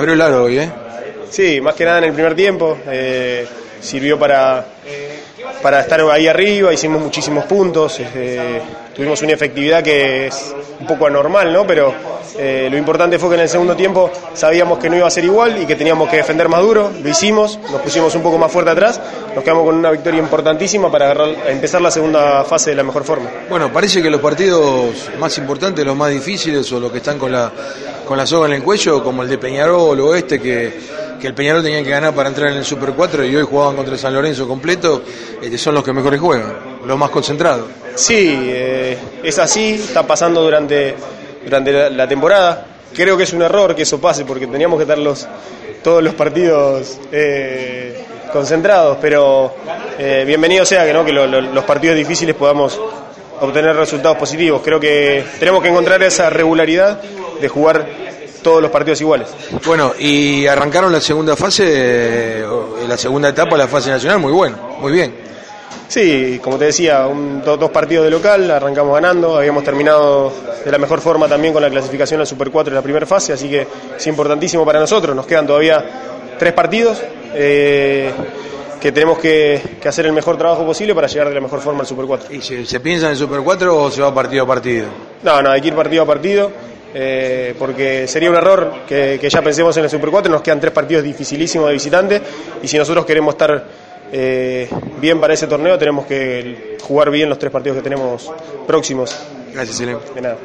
Abrió largo hoy, ¿eh? Sí, más que nada en el primer tiempo. eh, sirvió para, para estar ahí arriba, hicimos muchísimos puntos. eh, tuvimos una efectividad que es un poco anormal, ¿no? Pero eh, lo importante fue que en el segundo tiempo sabíamos que no iba a ser igual y que teníamos que defender más duro. Lo hicimos, nos pusimos un poco más fuerte atrás. Nos quedamos con una victoria importantísima para agarrar, empezar la segunda fase de la mejor forma. Bueno, parece que los partidos más importantes, los más difíciles o los que están con la, con la soga en el cuello, como el de Peñarol o este, que, que el Peñarol tenía que ganar para entrar en el Super 4 y hoy jugaban contra el San Lorenzo completo, este, son los que mejores juegan, los más concentrados. Sí, eh, es así, está pasando durante, durante la, temporada. Creo que es un error que eso pase porque teníamos que estar los, todos los partidos eh, concentrados, pero eh, bienvenido sea que, ¿no? que lo- lo- los partidos difíciles podamos obtener resultados positivos. Creo que tenemos que encontrar esa regularidad de jugar todos los partidos iguales. Bueno, y arrancaron la segunda fase, eh, la segunda etapa de la fase nacional, muy bueno, muy bien. Sí, como te decía, un- do- dos partidos de local, arrancamos ganando, habíamos terminado de la mejor forma también con la clasificación al Super 4 en la primera fase, así que es importantísimo para nosotros. Nos quedan todavía tres partidos eh, que tenemos que, que hacer el mejor trabajo posible para llegar de la mejor forma al Super 4. ¿Y se, se piensa en el Super 4 o se va partido a partido? No, no, hay que ir partido a partido. Eh, porque sería un error que, que ya pensemos en el Super 4, nos quedan tres partidos dificilísimos de visitante y si nosotros queremos estar eh, bien para ese torneo tenemos que jugar bien los tres partidos que tenemos próximos. Gracias, Elena. De nada.